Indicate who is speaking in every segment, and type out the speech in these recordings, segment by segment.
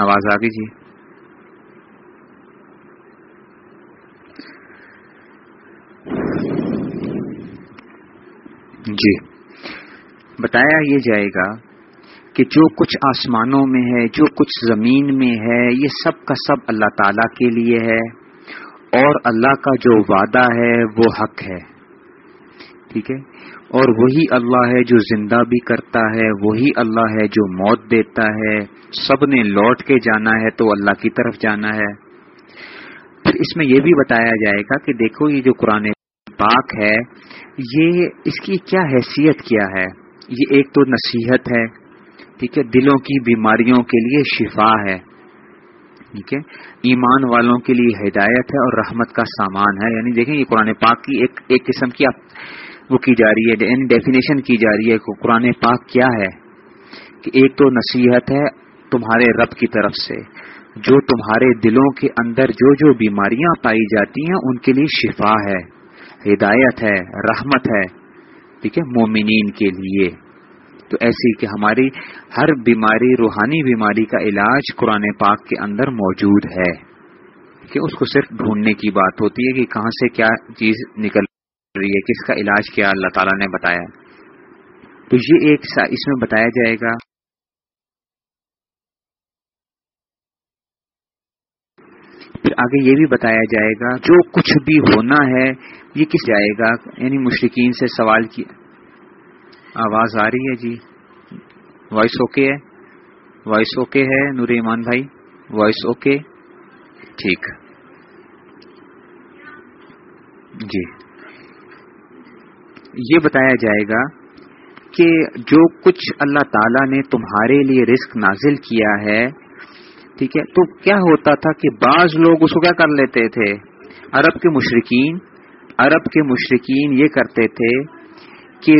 Speaker 1: آواز آ گئی جی۔ جی۔ بتایا یہ جائے گا کہ جو کچھ آسمانوں میں ہے، جو کچھ زمین میں ہے، یہ سب کا سب اللہ تعالی کے لیے ہے۔ اور اللہ کا جو وعدہ ہے، وہ حق ہے۔ ٹھیک ہے؟ اور وہی اللہ ہے جو زندہ بھی کرتا ہے، وہی اللہ ہے جو موت دیتا ہے۔ سب نے لوٹ کے جانا ہے تو اللہ کی طرف جانا ہے۔ پھر اس میں یہ بھی بتایا جائے گا کہ دیکھو یہ جو قرآن پاک ہے، یہ اس کی کیا حیثیت کیا ہے؟ یہ ایک تو نصیحت ہے، ٹھیک ہے، دلوں کی بیماریوں کے لیے شفا ہے۔ ٹھیک ہے، ایمان والوں کے لیے ہدایت ہے اور رحمت کا سامان ہے۔ یعنی دیکھیں یہ قرآن پاک کی ایک ایک قسم کی وہ کی جا رہی ہے یعنی ڈیفینیشن کی جا رہی ہے کہ قرآن پاک کیا ہے؟ کہ ایک تو نصیحت ہے تمہارے رب کی طرف سے، جو تمہارے دلوں کے اندر جو جو بیماریاں پائی جاتی ہیں، ان کے لیے شفا ہے، ہدایت ہے، رحمت ہے، ٹھیک ہے، مومنین کے لیے۔ تو ایسی کہ ہماری ہر بیماری، روحانی بیماری کا علاج قرآن پاک کے اندر موجود ہے۔ کہ اس کو صرف ڈھونڈنے کی بات ہوتی ہے کہ کہاں سے کیا چیز نکل رہی ہے کس کا علاج کیا اللہ تعالیٰ نے بتایا؟ تو یہ ایک اس میں بتایا جائے گا پھر آگے یہ بھی بتایا جائے گا، جو کچھ بھی ہونا ہے، یہ کس جائے گا۔ یعنی مشرقین سے سوال کیا آواز آ رہی ہے جی۔ وائس اوکے ہے؟ وائس اوکے ہے نور ایمان بھائی؟ وائس اوکے ٹھیک۔ جی۔ یہ بتایا جائے گا کہ جو کچھ اللہ تعالی نے تمہارے لیے رزق نازل کیا ہے، ٹھیک ہے، تو کیا ہوتا تھا کہ بعض لوگ اس کو کیا کر لیتے تھے؟ عرب کے مشرقین عرب کے مشرقین یہ کرتے تھے کہ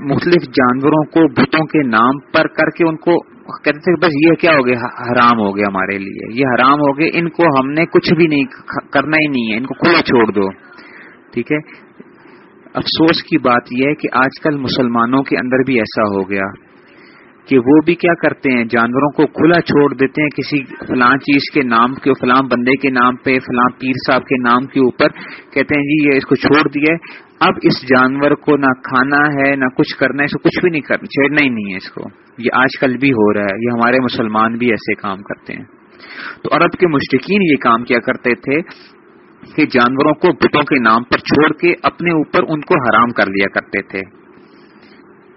Speaker 1: مختلف جانوروں کو، بتوں کے نام پر کر کے ان کو کہتے تھے بس یہ کیا ہو گیا حرام ہو گیا ہمارے لیے، یہ حرام ہو گیا ان کو ہم نے کچھ بھی نہیں کرنا ہی نہیں ہے، ان کو کھلا چھوڑ دو، ٹھیک ہے۔ افسوس کی بات یہ ہے کہ آج کل مسلمانوں کے اندر بھی ایسا ہو گیا کہ وہ بھی کیا کرتے ہیں؟ جانوروں کو کھلا چھوڑ دیتے ہیں کسی فلاں چیز کے نام کے، فلاں بندے کے نام پہ، فلاں پیر صاحب کے نام کے اوپر کہتے ہیں جی یہ اس کو چھوڑ دیا اب اس جانور کو نہ کھانا ہے، نہ کچھ کرنا ہے، اس کو کچھ بھی نہیں کرنا چھیڑنا ہی نہیں ہے اس کو۔ یہ آج کل بھی ہو رہا ہے۔ یہ ہمارے مسلمان بھی ایسے کام کرتے ہیں۔ تو عرب کے مشرقین یہ کام کیا کرتے تھے؟ کہ جانوروں کو بتوں کے نام پر چھوڑ کے اپنے اوپر ان کو حرام کر لیا کرتے تھے۔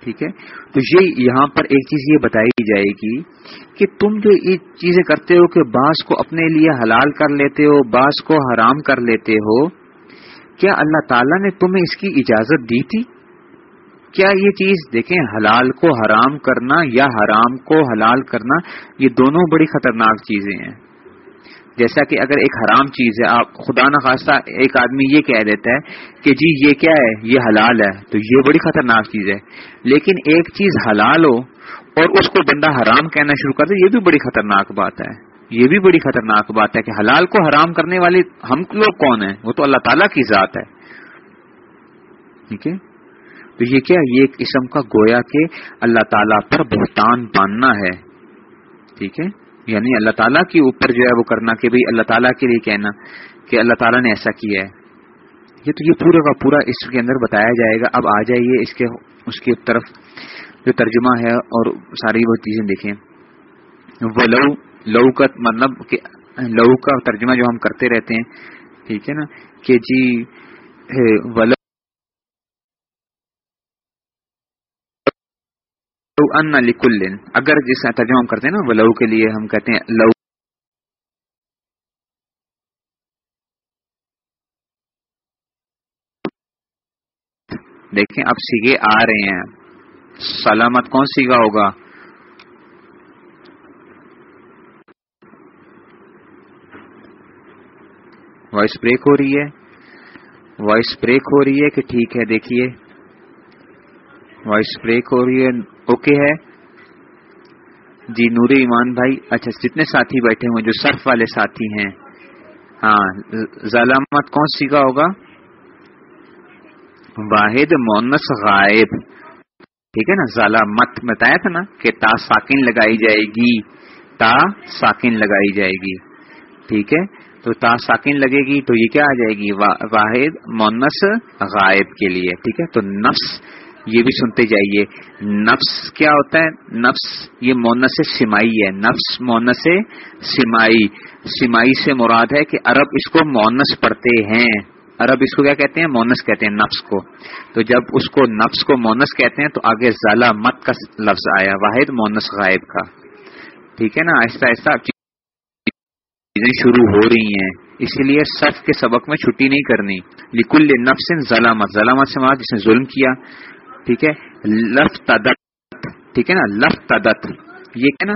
Speaker 1: ٹھیک ہے؟ تو یہ یہاں پر ایک چیز یہ بتائی جائے گی کہ تم جو یہ چیزیں کرتے ہو کہ بعض کو اپنے لیے حلال کر لیتے ہو بعض کو حرام کر لیتے ہو، کیا اللہ تعالیٰ نے تمہیں اس کی اجازت دی تھی؟ کیا یہ چیز دیکھیں، حلال کو حرام کرنا یا حرام کو حلال کرنا، یہ دونوں بڑی خطرناک چیزیں ہیں۔ جیسا کہ اگر ایک حرام چیز ہے، آپ خدا نخواستہ ایک آدمی یہ کہہ دیتا ہے کہ جی یہ کیا ہے؟ یہ حلال ہے، تو یہ بڑی خطرناک چیز ہے۔ لیکن ایک چیز حلال ہو اور اس کو بندہ حرام کہنا شروع کر دے، یہ بھی بڑی خطرناک بات ہے۔ یہ بھی بڑی خطرناک بات ہے کہ حلال کو حرام کرنے والے ہم لوگ کون ہیں؟ وہ تو اللہ تعالیٰ کی ذات ہے۔ ٹھیک ہے؟ تو یہ کیا؟ یہ ایک قسم کا گویا کہ اللہ تعالیٰ پر بہتان باندھنا ہے۔ ٹھیک ہے؟ یعنی اللہ تعالیٰ کے اوپر جو ہے وہ کرنا کہ بھئی اللہ تعالیٰ کے لیے کہنا کہ اللہ تعالیٰ نے ایسا کیا ہے۔ یہ تو یہ پورا کا پورا اس کے اندر بتایا جائے گا۔ اب آ جائیے اس کے، اس کی طرف جو ترجمہ ہے اور ساری وہ چیزیں دیکھیں۔ ولو لو لو کا مطلب کہ لو کا ترجمہ جو ہم کرتے رہتے ہیں، ٹھیک ہے نا؟ کہ جی ول ولو ان لکل اگر جس ترجمہ ہم کرتے ہیں نا ولو کے لیے ہم کہتے ہیں لو دیکھیں اب سیگے آ رہے ہیں سلامت کون سیگا ہوگا وائس بریک ہو رہی ہے وائس بریک ہو رہی ہے کہ ٹھیک ہے دیکھیے وائس بریک ہو رہی ہے اوکے ہے؟ جی نور ایمان بھائی اچھا جتنے ساتھی بیٹھے ہوئے جو سرف والے ساتھی ہیں؟ ہاں ظلامت کون سی کا ہوگا؟ واحد مونس غائب۔ ٹھیک ہے نا؟ ظالمت بتایا تھا نا کہ تا ساکن لگائی جائے گی۔ تا ساکن لگائی جائے گی۔ ٹھیک ہے؟ تو تا ساکن لگے گی تو یہ کیا آ جائے گی؟ واحد مونس غائب کے لیے۔ ٹھیک ہے؟ تو نفس یہ بھی سنتے جائیے۔ نفس کیا ہوتا ہے؟ نفس یہ مونس سمائی ہے۔ نفس مونس سمائی۔ سمائی سے مراد ہے کہ عرب اس کو مونس پڑھتے ہیں۔ عرب اس کو کیا کہتے ہیں؟ مونس کہتے ہیں، نفس کو۔ تو جب اس کو نفس کو مونس کہتے ہیں تو آگے ضالع مت کا لفظ آیا، واحد مونس غائب کا۔ ٹھیک ہے نا؟ آہستہ آہستہ چیزیں شروع ہو رہی ہیں۔ اسی لیے صف کے سبق میں چھٹی نہیں کرنی۔ لکل نفس ضلامت ضلامت سے مراد جس نے ظلم کیا۔ ٹھیک ہے؟ لف تدت، ٹھیک ہے نا؟ لف تدت۔ یہ کیا نا؟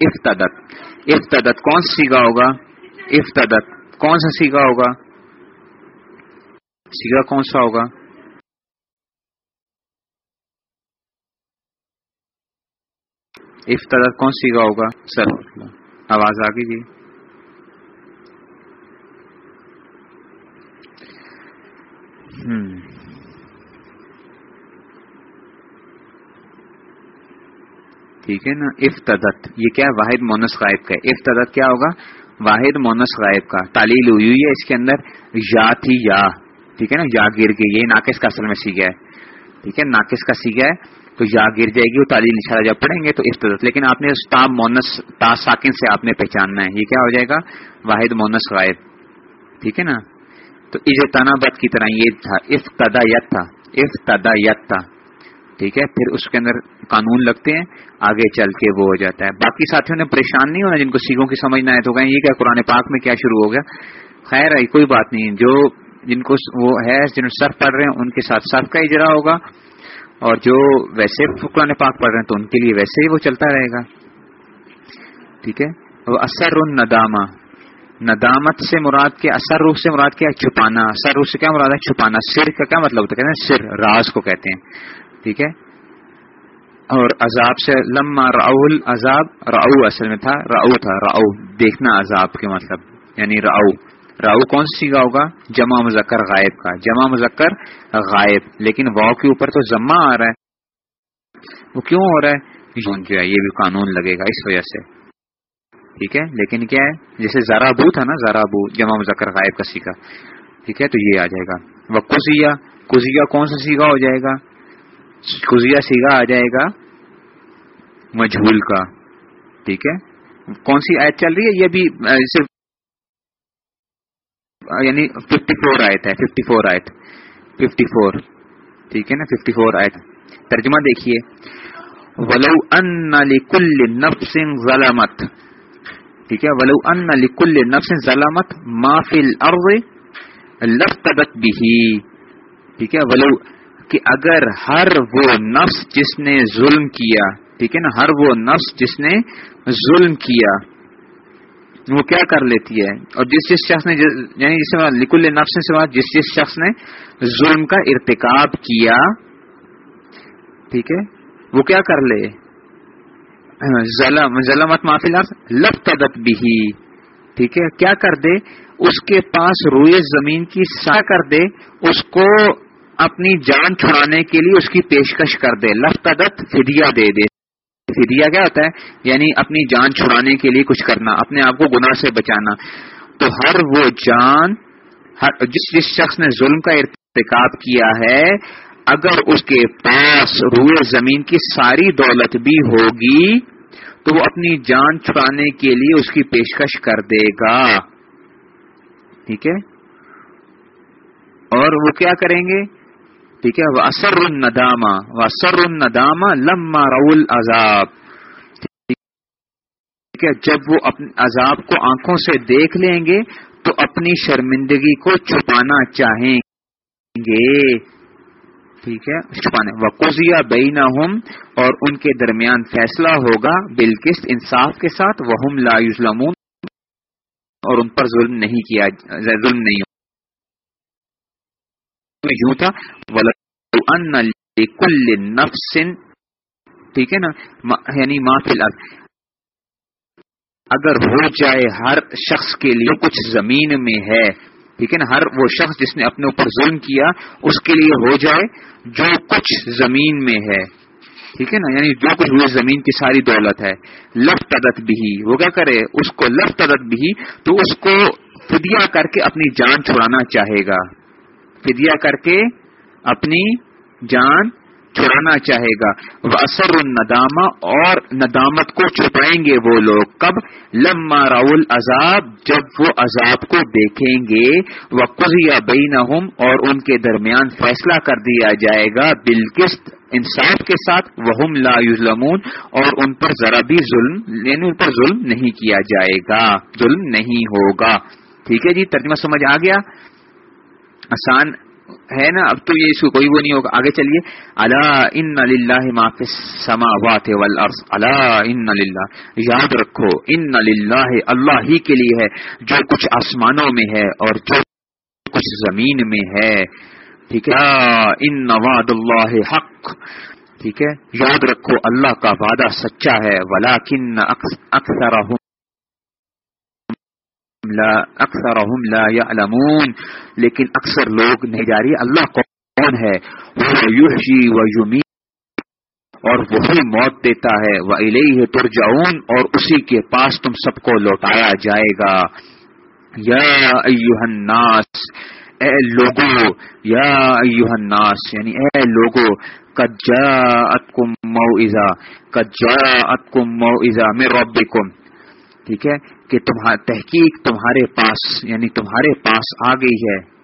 Speaker 1: افتدت افتدت کون سا سیگا ہوگا؟ افتدت کون سا سیگا ہوگا؟ سیگا کون سا ہوگا؟ افتدت کون سیگا ہوگا؟ سر، آواز آ گئی جی ٹھیک ہے نا؟ افتدت. یہ کیا واحد مونس غائب کا افتدت کیا ہوگا؟ واحد مونس غائب کا. تعلیل ہوئی ہوئی ہے اس کے اندر. یا تھی یا. ٹھیک ہے نا؟ یا گر گئی. یہ ناقص کا اصل میں سیکھا ہے. ٹھیک ہے؟ ناقص کا سیکھا ہے. تو یا گر جائے گی، وہ تعلیم اشارہ جب پڑھیں گے تو اس لیکن آپ نے تا مونس، تا ساکن سے آپ نے پہچاننا ہے. یہ کیا ہو جائے گا؟ واحد مونس غائب. ٹھیک ہے نا؟ تو از تنا بت کی طرح یہ تھا. اف تدا یت تھا. اف تدا یت تھا. ٹھیک ہے، پھر اس کے اندر قانون لگتے ہیں، آگے چل کے وہ ہو جاتا ہے۔ باقی ساتھیوں نے پریشان نہیں ہونا جن کو سیکھوں کی سمجھنا ہے تو کہیں، یہ کیا قرآن پاک میں کیا شروع ہو گیا؟ خیر کوئی بات نہیں۔ جو جن کو وہ ہے، جن سرف پڑھ رہے ہیں، ان کے ساتھ سرف کا اجرا ہوگا۔ اور جو ویسے قرآن پاک پڑھ رہے ہیں تو ان کے لیے ویسے ہی وہ چلتا رہے گا۔ ٹھیک ہے؟ وہ اثر ندامہ ندامت سے مراد کے اثر روح سے مراد کیا؟ چھپانا۔ اثر روح سے کیا مراد ہے؟ چھپانا۔ سر کا کیا مطلب ہوتا ہے؟ سر، راز کو کہتے ہیں۔ ٹھیک ہے؟ اور عذاب سے لما راؤل عذاب راؤ اصل میں تھا راؤ تھا راؤ دیکھنا عذاب کے مطلب یعنی راؤ راؤ کون سیگا ہوگا جمع مذکر غائب کا۔ جمع مذکر غائب، لیکن واؤ کے اوپر تو جمع آ رہا ہے۔ وہ کیوں ہو رہا ہے؟ جو ہے، یہ بھی قانون لگے گا اس وجہ سے۔ ٹھیک ہے؟ لیکن کیا ہے؟ جیسے ذرا بو تھا نا ذرا بو، جمع مذکر غائب کا سیکھا۔ ٹھیک ہے؟ تو یہ آ جائے گا۔ وہ کزیا کزیا کون سا سیگا ہو جائے گا؟ کزیا سیگا آ جائے گا مجھول کا، ٹھیک ہے؟ کون سی آیت چل رہی ہے؟ یہ بھی صرف یعنی ففٹی فور آیت ہے ففٹی فور آیت ففٹی فور ٹھیک ہے نا؟ ففٹی فور آیت۔ ترجمہ دیکھیے۔ ولو ان لکل نفس ظلمت۔ ٹھیک ہے؟ ولو ان لکل نفس ظلمت ما فی الارض لفتدت به۔ ٹھیک ہے؟ ولو کہ اگر ہر وہ نفس جس نے ظلم کیا، ٹھیک ہے نا، ہر وہ نفس جس نے ظلم کیا، وہ کیا کر لیتی ہے؟ اور جس جس شخص نے یعنی جس لکل نفس سے بات جس جس شخص نے ظلم کا ارتکاب کیا، ٹھیک ہے، وہ کیا کر لے؟ ظلم ظلمت معافی لف تدت بھی ٹھیک ہے، کیا کر دے؟ اس کے پاس روئے زمین کی سا کر دے، اس کو اپنی جان چھڑانے کے لیے اس کی پیشکش کر دے۔ لف تدت فدیا دے دے۔ فدیا کیا ہوتا ہے؟ یعنی اپنی جان چھڑانے کے لیے کچھ کرنا، اپنے آپ کو گناہ سے بچانا۔ تو ہر وہ جان، ہر جس جس شخص نے ظلم کا ارتکاب کیا ہے، اگر اس کے پاس روئے زمین کی ساری دولت بھی ہوگی، تو وہ اپنی جان چھڑانے کے لیے اس کی پیشکش کر دے گا۔ ٹھیک ہے؟ اور وہ کیا کریں گے؟ ٹھیک ہے؟ وہ اثر الندامہ وہ اثر الندامہ لما رول عذاب ٹھیک ہے، جب وہ اپنے عذاب کو آنکھوں سے دیکھ لیں گے تو اپنی شرمندگی کو چھپانا چاہیں گے۔ ٹھیک ہے، چھپانے۔ وقوضیہ بینا اور ان کے درمیان فیصلہ ہوگا بالکست انصاف کے ساتھ۔ وہ لا یوزلمون اور ان پر ظلم نہیں کیا، ظلم نہیں یوں تھا نفسن ٹھیک ہے نا یعنی فی اگر ہو جائے ہر شخص کے لیے کچھ زمین میں ہے، ٹھیک ہے نا، ہر وہ شخص جس نے اپنے اوپر ظلم کیا، اس کے لیے ہو جائے جو کچھ زمین میں ہے، ٹھیک ہے نا یعنی جو کچھ ہوئے زمین کی ساری دولت ہے لف تدت بھی وہ کیا کرے، اس کو لف تدت بھی تو اس کو فدیا کر کے اپنی جان چھڑانا چاہے گا۔ فدیا کر کے اپنی جان چھڑانا چاہے گا۔ اثر الندامہ اور ندامت کو چھپائیں گے وہ لوگ۔ کب؟ لما راول عذاب جب وہ عذاب کو دیکھیں گے۔ وہ قزیا بین اور ان کے درمیان فیصلہ کر دیا جائے گا۔ بالکست انصاف کے ساتھ۔ وہ لا یظلمون اور ان پر ذرا بھی ظلم یعنی ان پر ظلم نہیں کیا جائے گا۔ ظلم نہیں ہوگا۔ ٹھیک ہے جی؟ ترجمہ سمجھ آ گیا؟ آسان ہے نا؟ اب تو یہ اس کو کوئی وہ نہیں ہوگا. آگے چلیے. اللہ ان اللہ معاف سما اللہ ان یاد رکھو. ان اللہ اللہ ہی کے لیے ہے. جو کچھ آسمانوں میں ہے اور جو کچھ زمین میں ہے. ٹھیک ہے؟ ان نواد اللہ حق. ٹھیک ہے؟ یاد رکھو. اللہ کا وعدہ سچا ہے. ولا کن اکثر اکثر لا يعلمون لیکن اکثر لوگ نہیں جا رہی اللہ کون ہے؟ وہ یوشی اور وہی موت دیتا ہے وہ الہ ترجعون اور اسی کے پاس تم سب کو لوٹایا جائے گا۔ یا ایوہ الناس، اے لوگو، یا ایوہ الناس یعنی اے لوگو، قد جاءتکم موعظہ، قد جاءتکم موعظہ من ربکم۔ ٹھیک ہے؟ کہ تمہارا تحقیق تمہارے پاس یعنی تمہارے پاس آ گئی ہے۔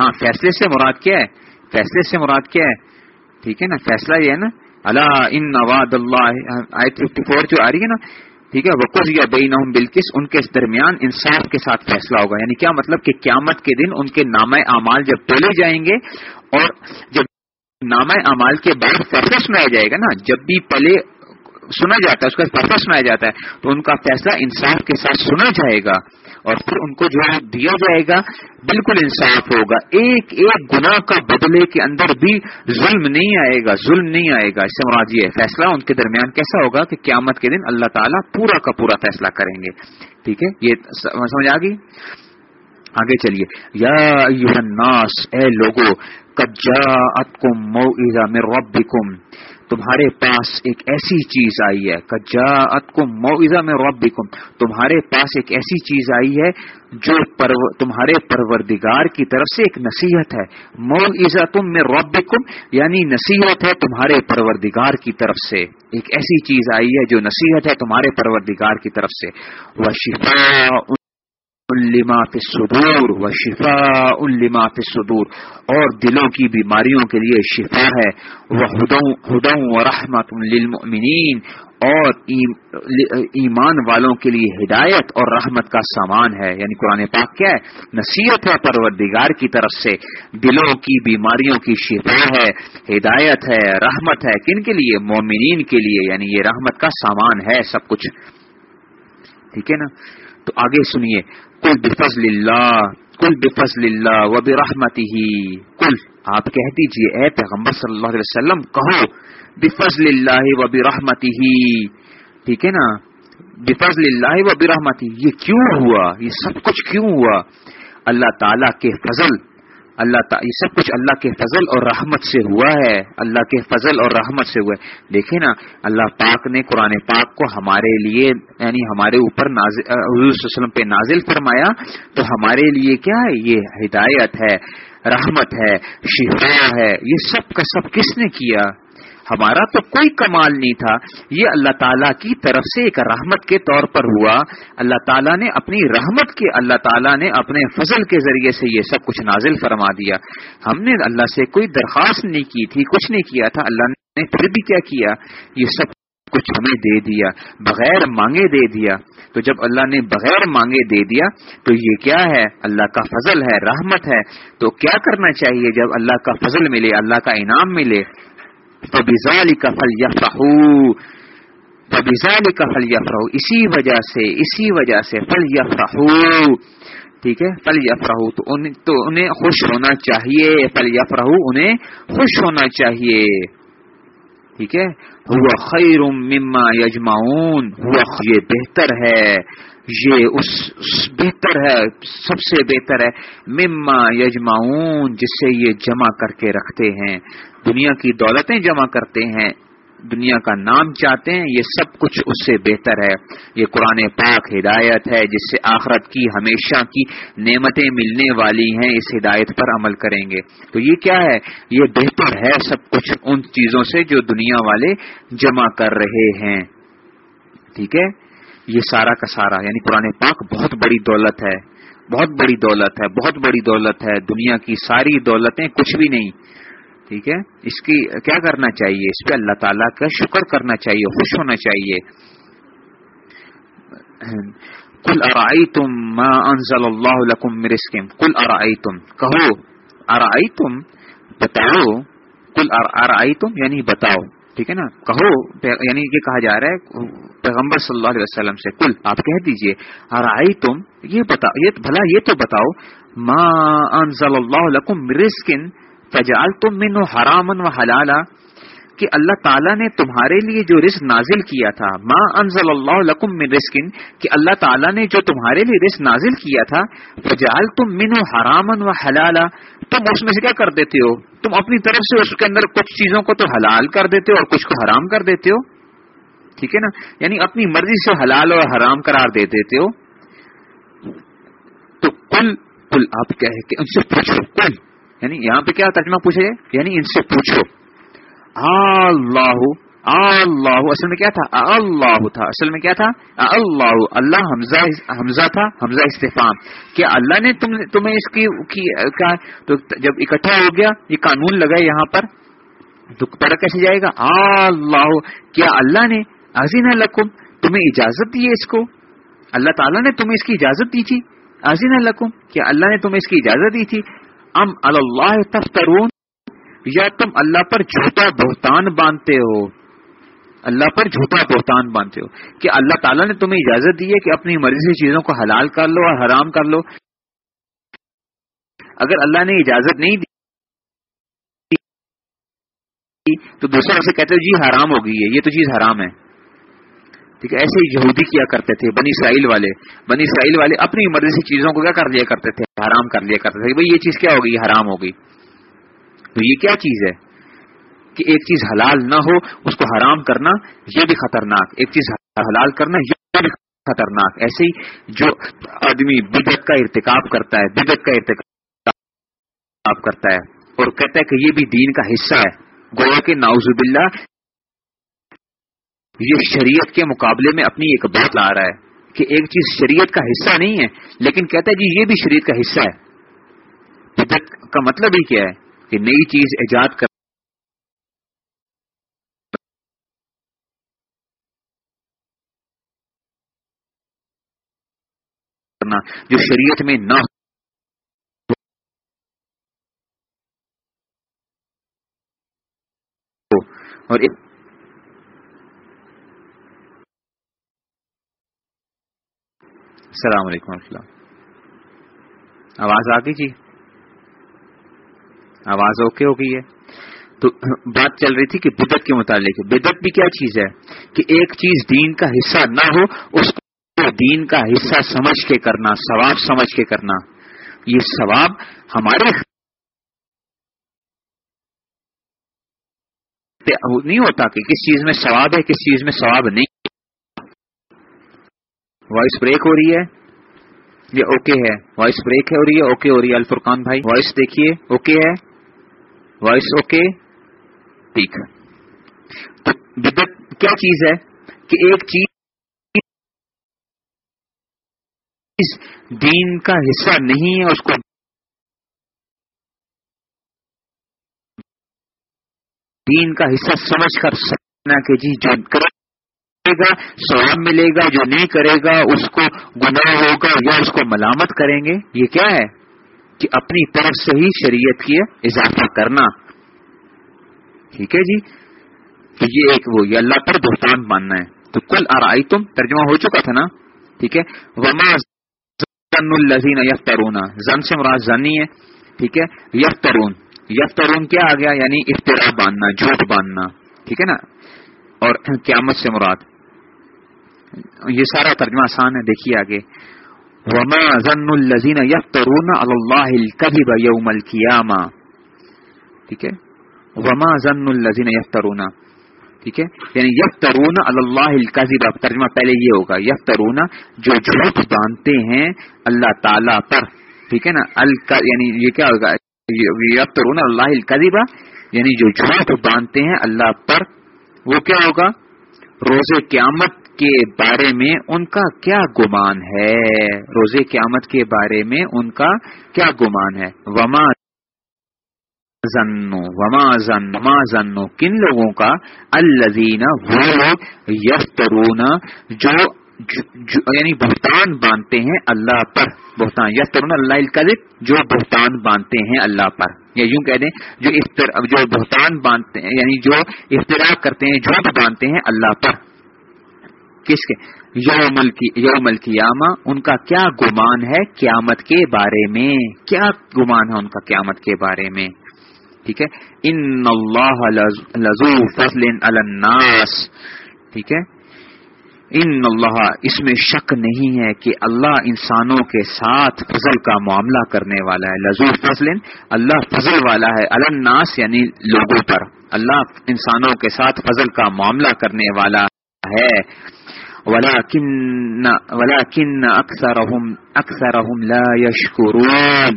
Speaker 1: ہاں فیصلے سے مراد کیا ہے؟ فیصلے سے مراد کیا ہے؟ ٹھیک ہے نا، فیصلہ یہ ہے نا اللہ ان نواد اللہ آئی ففٹی فور جو آ رہی ہے نا، ٹھیک ہے وقوف یا بین بلکس ان کے درمیان انصاف کے ساتھ فیصلہ ہوگا۔ یعنی کیا مطلب؟ کہ قیامت کے دن ان کے نام اعمال جب تولے جائیں گے اور جب نام اعمال کے بعد فیصلہ سنایا جائے گا نا، جب بھی پہلے سنا جاتا ہے، اس کا فیصلہ سنایا جاتا ہے۔ تو ان کا فیصلہ انصاف کے ساتھ سنا جائے گا اور پھر ان کو جو ہے دیا جائے گا، بالکل انصاف ہوگا۔ ایک ایک گنا کا بدلے کے اندر بھی ظلم نہیں آئے گا، ظلم نہیں آئے گا۔ اس سے مراد یہ فیصلہ ان کے درمیان کیسا ہوگا کہ قیامت کے دن اللہ تعالیٰ پورا کا پورا فیصلہ کریں گے۔ ٹھیک ہے؟ یہ سمجھ آ گئی؟ آگے چلیے۔ یا الناس، اے لوگو کجا اتکم مو من ربکم۔ تمہارے پاس ایک ایسی چیز آئی ہے کجا اتکم موزہ میں رب تمہارے پاس ایک ایسی چیز آئی ہے جو تمہارے پروردگار کی طرف سے ایک نصیحت ہے۔ موزہ تم میں رب یعنی نصیحت ہے تمہارے پروردگار کی طرف سے۔ ایک ایسی چیز آئی ہے جو نصیحت ہے تمہارے پروردگار کی طرف سے۔ وہ شفا لما فی الصدور و شفا لما فی الصدور۔ اور دلوں کی بیماریوں کے لیے شفا ہے۔ وہ ہدوں و رحمت للمؤمنین۔ اور ایمان والوں کے لیے ہدایت اور رحمت کا سامان ہے۔ یعنی قرآن پاک کیا ہے؟ نصیحت ہے پروردگار کی طرف سے۔ دلوں کی بیماریوں کی شفا ہے، ہدایت ہے، رحمت ہے۔ کن کے لیے؟ مومنین کے لیے۔ یعنی یہ رحمت کا سامان ہے سب کچھ۔ ٹھیک ہے نا؟ تو آگے سنیے۔ کل بفضل اللہ کل بفضل اللہ و برحمتی کل آپ کہہ دیجیے اے پیغمبر صلی اللہ علیہ وسلم، کہو بفضل اللہ و برحمتی ٹھیک ہے نا؟ بفضل اللہ و برحمتی یہ کیوں ہوا؟ یہ سب کچھ کیوں ہوا؟ اللہ تعالی کے فضل اللہ تعالی یہ سب کچھ اللہ کے فضل اور رحمت سے ہوا ہے، اللہ کے فضل اور رحمت سے ہوا ہے۔ دیکھیں نا، اللہ پاک نے قرآن پاک کو ہمارے لیے یعنی ہمارے اوپر حضور وسلم پہ نازل فرمایا، تو ہمارے لیے کیا ہے؟ یہ ہدایت ہے، رحمت ہے، شفا ہے، یہ سب کا سب کس نے کیا؟ ہمارا تو کوئی کمال نہیں تھا۔ یہ اللہ تعالیٰ کی طرف سے ایک رحمت کے طور پر ہوا۔ اللہ تعالیٰ نے اپنی رحمت کے اللہ تعالیٰ نے اپنے فضل کے ذریعے سے یہ سب کچھ نازل فرما دیا۔ ہم نے اللہ سے کوئی درخواست نہیں کی تھی، کچھ نہیں کیا تھا۔ اللہ نے پھر بھی کیا کیا؟ یہ سب کچھ ہمیں دے دیا، بغیر مانگے دے دیا۔ تو جب اللہ نے بغیر مانگے دے دیا، تو یہ کیا ہے؟ اللہ کا فضل ہے، رحمت ہے۔ تو کیا کرنا چاہیے جب اللہ کا فضل ملے، اللہ کا انعام ملے؟ فبزال کا فل یفرحو فبزال کا فل یفرحو اسی وجہ سے، اسی وجہ سے فل یفرحو ٹھیک ہے؟ فل یفرحو تو تو انہیں خوش ہونا چاہیے فل یفرحو انہیں خوش ہونا چاہیے، ٹھیک ہے؟ ہوا خیر مما یجماؤن ہوا یہ بہتر ہے۔ یہ اس بہتر ہے، سب سے بہتر ہے۔ مما یجماؤن جس سے یہ جمع کر کے رکھتے ہیں۔ دنیا کی دولتیں جمع کرتے ہیں، دنیا کا نام چاہتے ہیں، یہ سب کچھ اس سے بہتر ہے۔ یہ قرآن پاک ہدایت ہے، جس سے آخرت کی ہمیشہ کی نعمتیں ملنے والی ہیں، اس ہدایت پر عمل کریں گے۔ تو یہ کیا ہے؟ یہ بہتر ہے سب کچھ ان چیزوں سے جو دنیا والے جمع کر رہے ہیں۔ ٹھیک ہے؟ یہ سارا کا سارا یعنی قرآن پاک بہت بڑی دولت ہے، بہت بڑی دولت ہے، بہت بڑی دولت ہے، دنیا کی ساری دولتیں کچھ بھی نہیں۔ ٹھیک ہے؟ اس کی کیا کرنا چاہیے؟ اس پہ اللہ تعالیٰ کا شکر کرنا چاہیے، خوش ہونا چاہیے۔ کل ارائی تم انزل اللہ مرسکم کل ارائی تم کہو ارائی تم بتاؤ۔ کل ارائی تم یعنی بتاؤ۔ ٹھیک ہے نا؟ کہو یعنی یہ کہا جا رہا ہے، پیغمبر صلی اللہ علیہ وسلم سے کل آپ کہہ دیجیے آئی تم یہ بتاؤ یہ بھلا یہ تو بتاؤ، ما انزل اللہ لکم فجال تم من حرامن و حلالا کہ اللہ تعالیٰ نے تمہارے لیے جو رزق نازل کیا تھا، ما انزل اللہ لکم من رزقن کہ اللہ تعالیٰ نے جو تمہارے لیے رزق نازل کیا تھا فجال تم من حرامن و حلالا تم اس میں سے کیا کر دیتے ہو؟ تم اپنی طرف سے اس کے اندر کچھ چیزوں کو تو حلال کر دیتے ہو اور کچھ کو حرام کر دیتے ہو؟ ٹھیک ہے نا؟ یعنی اپنی مرضی سے حلال اور حرام قرار دے دیتے ہو۔ تو کل کل آپ کہہ کہ ان سے پوچھو کل یعنی یہاں پہ کیا ترجمہ پوچھے یعنی ان سے پوچھو۔ اللہ اللہ. اصل میں کیا تھا؟ اللہ تھا. اصل میں کیا تھا؟ اللہ. اللہ حمزہ حمزہ تھا، حمزہ استفام کیا اللہ نے تم تمہیں اس کی تو جب اکٹھا ہو گیا، یہ قانون لگا یہاں پر، تو پڑا کیسے جائے گا؟ اللہ. کیا اللہ نے عظیم لکم؟ تمہیں اجازت دی ہے اس کو؟ اللہ تعالیٰ نے تمہیں اس کی اجازت دی تھی؟ عظیم لکم؟ کیا اللہ نے تمہیں اس کی اجازت دی تھی؟ ام اللہ تفترون؟ یا تم اللہ پر جھوٹا بہتان باندھتے ہو؟ اللہ پر جھوٹا بہتان باندھتے ہو کہ اللہ تعالیٰ نے تمہیں اجازت دی ہے کہ اپنی مرضی سے چیزوں کو حلال کر لو اور حرام کر لو۔ اگر اللہ نے اجازت نہیں دی تو دوسرا سے کہتے جی حرام ہو گئی ہے، یہ تو چیز حرام ہے۔ ٹھیک ہے، ایسے یہودی کیا کرتے تھے، بنی اسرائیل والے۔ بنی اسرائیل والے اپنی مرضی سے چیزوں کو کیا کر لیا کرتے تھے، حرام کر لیا کرتے تھے بھائی یہ چیز کیا ہوگی حرام ہوگی تو یہ کیا چیز ہے کہ ایک چیز حلال نہ ہو، اس کو حرام کرنا یہ بھی خطرناک، ایک چیز حلال کرنا یہ بھی خطرناک۔ ایسے ہی جو آدمی بدت کا ارتکاب کرتا ہے بدت کا ارتکاب کرتا ہے اور کہتا ہے کہ یہ بھی دین کا حصہ ہے، گویا کے ناؤزب اللہ یہ شریعت کے مقابلے میں اپنی ایک بات لا رہا ہے کہ ایک چیز شریعت کا حصہ نہیں ہے، لیکن کہتا ہے جی یہ بھی شریعت کا حصہ ہے۔ بدت کا مطلب ہی کیا ہے؟ کہ نئی چیز ایجاد کر جو شریعت میں نہ ہو اور السلام علیکم و اللہ۔ آواز آ گئی جی؟ آواز اوکے ہو گئی ہے۔ تو بات چل رہی تھی کہ بدت کے متعلق بدت بھی کیا چیز ہے؟ کہ ایک چیز دین کا حصہ نہ ہو، اس کو دین کا حصہ سمجھ کے کرنا، ثواب سمجھ کے کرنا۔ یہ ثواب ہمارے نہیں ہوتا کہ کس چیز میں ثواب ہے، کس چیز میں ثواب نہیں۔ وائس بریک ہو رہی ہے۔ یہ اوکے ہے۔ وائس بریک ہے ہو رہی ہے اوکے ہو رہی ہے الفرقان بھائی۔ وائس دیکھیے، اوکے ہے۔ وائس اوکے، ٹھیک ہے۔ بدت کیا چیز ہے کہ ایک چیز دین کا حصہ نہیں ہے، اس کو دین کا حصہ سمجھ کر سکنا کہ جی جو کرے گا سواب ملے گا، جو نہیں کرے گا، اس کو گناہ ہوگا یا اس کو ملامت کریں گے، یہ کیا ہے؟ کہ اپنی طرف سے ہی شریعت کی اضافہ کرنا۔ ٹھیک ہے جی؟ تو یہ ایک وہ، یہ اللہ پر بہتان ماننا ہے۔ تو کل آرائی تم ترجمہ ہو چکا تھا نا؟ ٹھیک ہے؟ وما الزین یف ترون زن سے مراد زنی ہے۔ ٹھیک ہے؟ یف ترون یف ترون کیا آ گیا؟ یعنی افطرا باندھنا، جھوٹ باندھنا۔ ٹھیک ہے نا؟ اور قیامت سے مراد۔ یہ سارا ترجمہ آسان ہے، دیکھیے آگے۔ وما ظن الزین یفترون اللہ الکذب یوم القیامہ ٹھیک ہے؟ وما ظن الزین یفترون ٹھیک ہے؟ یعنی یفترون اللہ الکذب ترجمہ پہلے یہ ہوگا یفترون جو جھوٹ باندھتے ہیں اللہ تعالی پر، ٹھیک ہے نا؟ یعنی یہ کیا ہوگا؟ یفترون اللہ الکذب یعنی جو جھوٹ باندھتے ہیں اللہ پر، وہ کیا ہوگا؟ روز قیامت کے بارے میں ان کا کیا گمان ہے؟ روزے قیامت کے بارے میں ان کا کیا گمان ہے؟ وما زنو وما زن وما زنو کن لوگوں کا؟ الزین وہ لوگ یفترون جو یعنی بہتان باندھتے ہیں اللہ پر۔ بہتان یفترون اللہ القلب جو بہتان باندھتے ہیں اللہ پر۔ یا یوں کہہ دیں، جو جو بہتان باندھتے ہیں یعنی جو افطراک کرتے ہیں جھوٹ باندھتے ہیں اللہ پر۔ کس کے؟ یوم یوم القیامہ، ان کا کیا گمان ہے قیامت کے بارے میں؟ کیا گمان ہے ان کا قیامت کے بارے میں؟ ٹھیک ہے؟ ان اللہ لزو فضل الناس۔ ٹھیک ہے؟ ان اللہ، اس میں شک نہیں ہے کہ اللہ انسانوں کے ساتھ فضل کا معاملہ کرنے والا ہے۔ لزو فضل، اللہ فضل والا ہے الناس یعنی لوگوں پر۔ اللہ انسانوں کے ساتھ فضل کا معاملہ کرنے والا ہے۔ ولكن اکثرهم اکثرهم لا يشكرون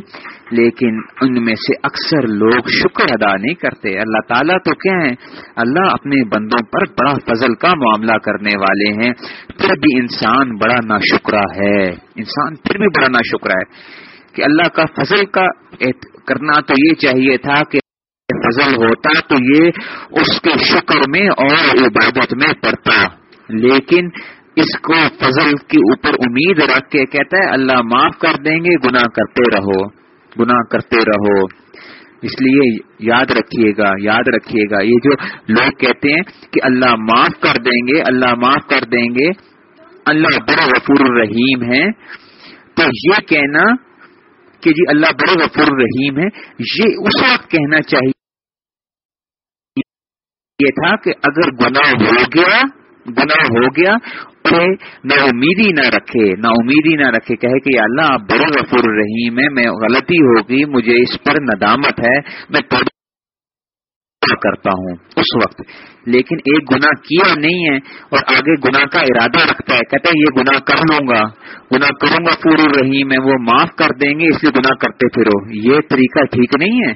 Speaker 1: لیکن ان میں سے اکثر لوگ شکر ادا نہیں کرتے۔ اللہ تعالیٰ تو کیا ہے اللہ اپنے بندوں پر بڑا فضل کا معاملہ کرنے والے ہیں۔ پھر بھی انسان بڑا نا ہے۔ انسان پھر بھی بڑا نا ہے۔ کہ اللہ کا فضل کا کرنا تو یہ چاہیے تھا کہ فضل ہوتا تو یہ اس کے شکر میں اور عبادت میں پڑتا۔ لیکن اس کو فضل کے اوپر امید رکھ کے کہتا ہے، اللہ معاف کر دیں گے، گناہ کرتے رہو، گناہ کرتے رہو۔ اس لیے یاد رکھیے گا، یاد رکھیے گا۔ یہ جو لوگ کہتے ہیں کہ اللہ معاف کر دیں گے، اللہ معاف کر دیں گے، اللہ بڑا غفور الرحیم ہے تو یہ کہنا کہ جی اللہ بڑے غفور الرحیم ہے یہ اس وقت کہنا چاہیے۔ یہ تھا کہ اگر گناہ ہو گیا، گناہ ہو گیا نہ امیدی نہ رکھے، نہ امیدی نہ رکھے، کہے کہ اللہ آپ بڑے غفور رحیم ہے میں غلطی ہوگی، مجھے اس پر ندامت ہے، میں کرتا ہوں اس وقت۔ لیکن ایک گنا کیا نہیں ہے اور آگے گنا کا ارادہ رکھتا ہے، کہتا ہے یہ گنا کر لوں گا گنا کروں گا پور رحیم ہے وہ معاف کر دیں گے، اس لیے گنا کرتے پھرو۔ یہ طریقہ ٹھیک نہیں ہے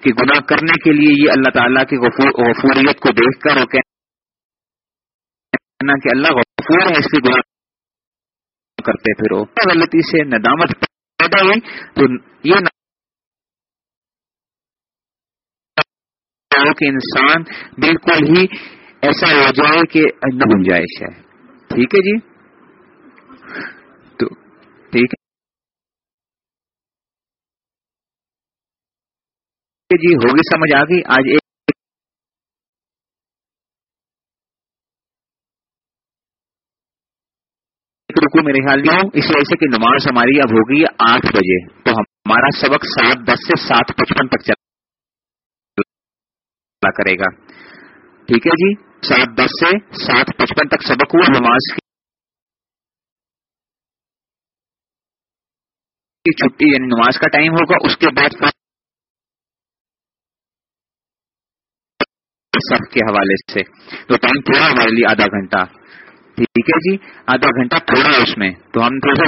Speaker 1: کہ گنا کرنے کے لیے یہ اللہ تعالیٰ کی غفوریت کو دیکھ کر وہ کہنا کہ اللہ غفور ہے اس کی گناہ کرتے پھر غلطی سے ندامت پیدا ہوئی، تو یہ کہ انسان بالکل ہی ایسا ہو جائے کہ نہ گنجائش ہے۔ ٹھیک ہے جی؟ تو ٹھیک ہے جی ہوگی سمجھ آ گئی۔ آج ایک میرے خیال میں، اس وجہ سے کہ نماز ہماری اب ہوگی آٹھ بجے۔ تو ہمارا سبق سات دس سے سات پچپن تک چلا کرے گا۔ ٹھیک ہے جی؟ سات دس سے سات پچپن تک سبق ہوا نماز کی۔ چھٹی یعنی نماز کا ٹائم ہوگا، اس کے بعد سب کے حوالے سے۔ تو ٹائم تھوڑا ہمارے لیے آدھا گھنٹہ۔ ٹھیک ہے جی آدھا گھنٹہ تھوڑا اس میں۔ تو ہم تھوڑا سا